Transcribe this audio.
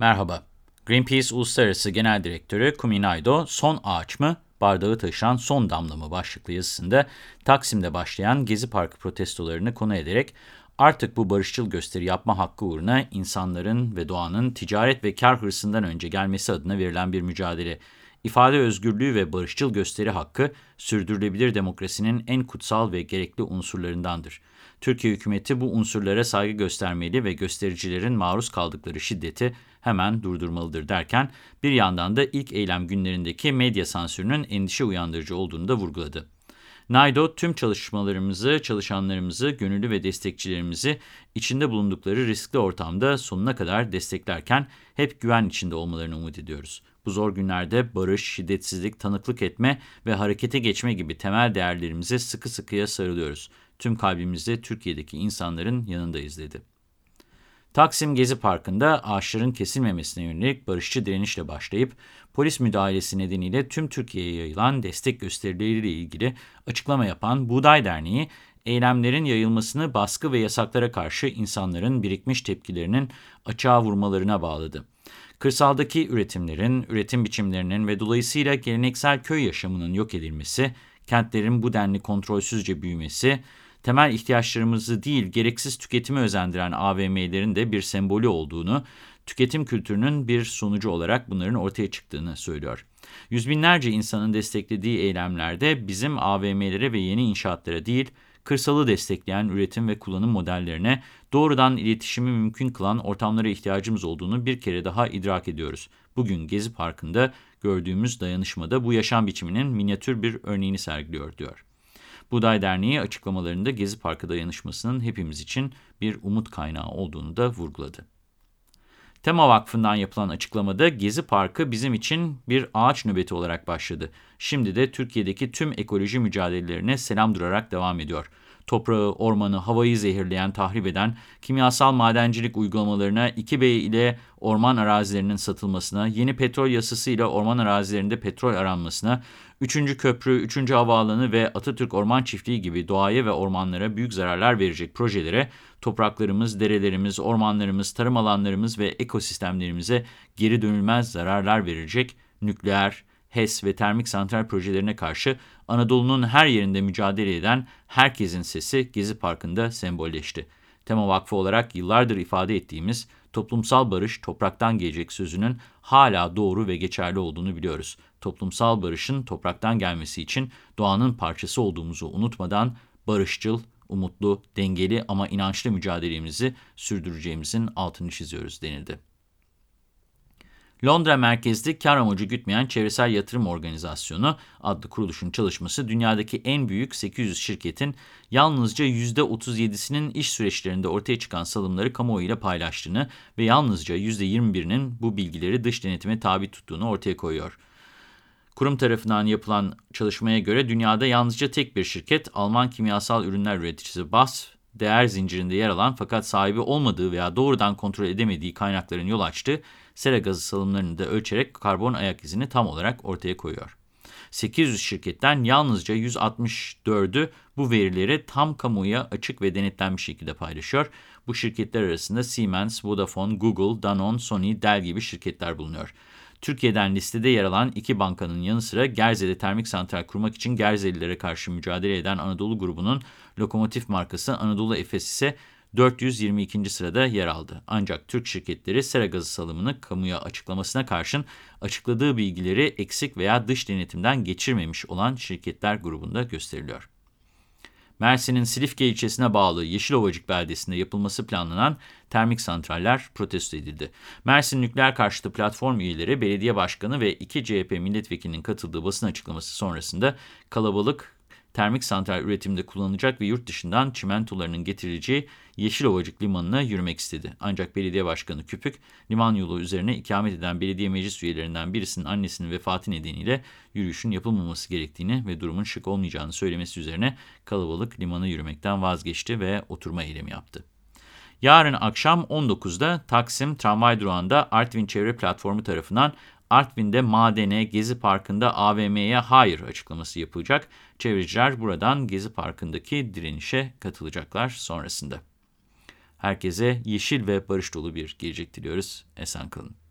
Merhaba. Greenpeace Uluslararası Genel Direktörü Kumi Naido, son ağaç mı, bardağı taşıran son damla mı başlıklı yazısında Taksim'de başlayan Gezi Parkı protestolarını konu ederek artık bu barışçıl gösteri yapma hakkı uğruna insanların ve doğanın ticaret ve kar hırsından önce gelmesi adına verilen bir mücadele, ifade özgürlüğü ve barışçıl gösteri hakkı sürdürülebilir demokrasinin en kutsal ve gerekli unsurlarındandır. Türkiye hükümeti bu unsurlara saygı göstermeli ve göstericilerin maruz kaldıkları şiddeti hemen durdurmalıdır derken bir yandan da ilk eylem günlerindeki medya sansürünün endişe uyandırıcı olduğunu da vurguladı. Naido tüm çalışmalarımızı, çalışanlarımızı, gönüllü ve destekçilerimizi içinde bulundukları riskli ortamda sonuna kadar desteklerken hep güven içinde olmalarını umut ediyoruz. Bu zor günlerde barış, şiddetsizlik, tanıklık etme ve harekete geçme gibi temel değerlerimize sıkı sıkıya sarılıyoruz. Tüm kalbimizle Türkiye'deki insanların yanındayız dedi. Taksim Gezi Parkı'nda ağaçların kesilmemesine yönelik barışçı direnişle başlayıp polis müdahalesi nedeniyle tüm Türkiye'ye yayılan destek gösterileriyle ilgili açıklama yapan Buğday Derneği, eylemlerin yayılmasını baskı ve yasaklara karşı insanların birikmiş tepkilerinin açığa vurmalarına bağladı. Kırsaldaki üretimlerin, üretim biçimlerinin ve dolayısıyla geleneksel köy yaşamının yok edilmesi, kentlerin bu denli kontrolsüzce büyümesi, temel ihtiyaçlarımızı değil gereksiz tüketimi özendiren AVM'lerin de bir sembolü olduğunu, tüketim kültürünün bir sonucu olarak bunların ortaya çıktığını söylüyor. Yüz binlerce insanın desteklediği eylemlerde bizim AVM'lere ve yeni inşaatlara değil, kırsalı destekleyen üretim ve kullanım modellerine doğrudan iletişimi mümkün kılan ortamlara ihtiyacımız olduğunu bir kere daha idrak ediyoruz. Bugün Gezi Parkı'nda gördüğümüz dayanışmada bu yaşam biçiminin minyatür bir örneğini sergiliyor, diyor. Buğday Derneği açıklamalarında Gezi Parkı dayanışmasının hepimiz için bir umut kaynağı olduğunu da vurguladı. Tema Vakfı'ndan yapılan açıklamada Gezi Parkı bizim için bir ağaç nöbeti olarak başladı. Şimdi de Türkiye'deki tüm ekoloji mücadelelerine selam durarak devam ediyor toprağı, ormanı, havayı zehirleyen, tahrip eden, kimyasal madencilik uygulamalarına 2B ile orman arazilerinin satılmasına, yeni petrol yasası ile orman arazilerinde petrol aranmasına, 3. köprü, 3. havaalanı ve Atatürk Orman Çiftliği gibi doğaya ve ormanlara büyük zararlar verecek projelere topraklarımız, derelerimiz, ormanlarımız, tarım alanlarımız ve ekosistemlerimize geri dönülmez zararlar verecek nükleer, HES ve termik santral projelerine karşı Anadolu'nun her yerinde mücadele eden herkesin sesi Gezi Parkı'nda sembolleşti. Tema Vakfı olarak yıllardır ifade ettiğimiz toplumsal barış topraktan gelecek sözünün hala doğru ve geçerli olduğunu biliyoruz. Toplumsal barışın topraktan gelmesi için doğanın parçası olduğumuzu unutmadan barışçıl, umutlu, dengeli ama inançlı mücadelemizi sürdüreceğimizin altını çiziyoruz denildi. Londra merkezli kar amacı gütmeyen çevresel yatırım organizasyonu adlı kuruluşun çalışması dünyadaki en büyük 800 şirketin yalnızca %37'sinin iş süreçlerinde ortaya çıkan salımları kamuoyuyla paylaştığını ve yalnızca %21'inin bu bilgileri dış denetime tabi tuttuğunu ortaya koyuyor. Kurum tarafından yapılan çalışmaya göre dünyada yalnızca tek bir şirket Alman kimyasal ürünler üreticisi BASF değer zincirinde yer alan fakat sahibi olmadığı veya doğrudan kontrol edemediği kaynakların yol açtığı sera gazı salımlarını da ölçerek karbon ayak izini tam olarak ortaya koyuyor. 800 şirketten yalnızca 164'ü bu verileri tam kamuya açık ve denetlenmiş şekilde paylaşıyor. Bu şirketler arasında Siemens, Vodafone, Google, Danone, Sony, Dell gibi şirketler bulunuyor. Türkiye'den listede yer alan iki bankanın yanı sıra Gerze'de termik santral kurmak için Gerzelilere karşı mücadele eden Anadolu grubunun lokomotif markası Anadolu Efes ise 422. sırada yer aldı. Ancak Türk şirketleri sera gazı salımını kamuya açıklamasına karşın açıkladığı bilgileri eksik veya dış denetimden geçirmemiş olan şirketler grubunda gösteriliyor. Mersin'in Silifke ilçesine bağlı Yeşilovacık beldesinde yapılması planlanan termik santraller protesto edildi. Mersin Nükleer Karşıtı Platform üyeleri, belediye başkanı ve iki CHP milletvekilinin katıldığı basın açıklaması sonrasında kalabalık termik santral üretiminde kullanılacak ve yurt dışından çimentolarının getirileceği Yeşilovacık Limanı'na yürümek istedi. Ancak belediye başkanı Küpük, liman yolu üzerine ikamet eden belediye meclis üyelerinden birisinin annesinin vefatı nedeniyle yürüyüşün yapılmaması gerektiğini ve durumun şık olmayacağını söylemesi üzerine kalabalık limana yürümekten vazgeçti ve oturma eylemi yaptı. Yarın akşam 19'da Taksim tramvay durağında Artvin Çevre Platformu tarafından Artvin'de madene, Gezi Parkı'nda AVM'ye hayır açıklaması yapılacak. Çevreciler buradan Gezi Parkı'ndaki direnişe katılacaklar sonrasında. Herkese yeşil ve barış dolu bir gelecek diliyoruz. Esen kalın.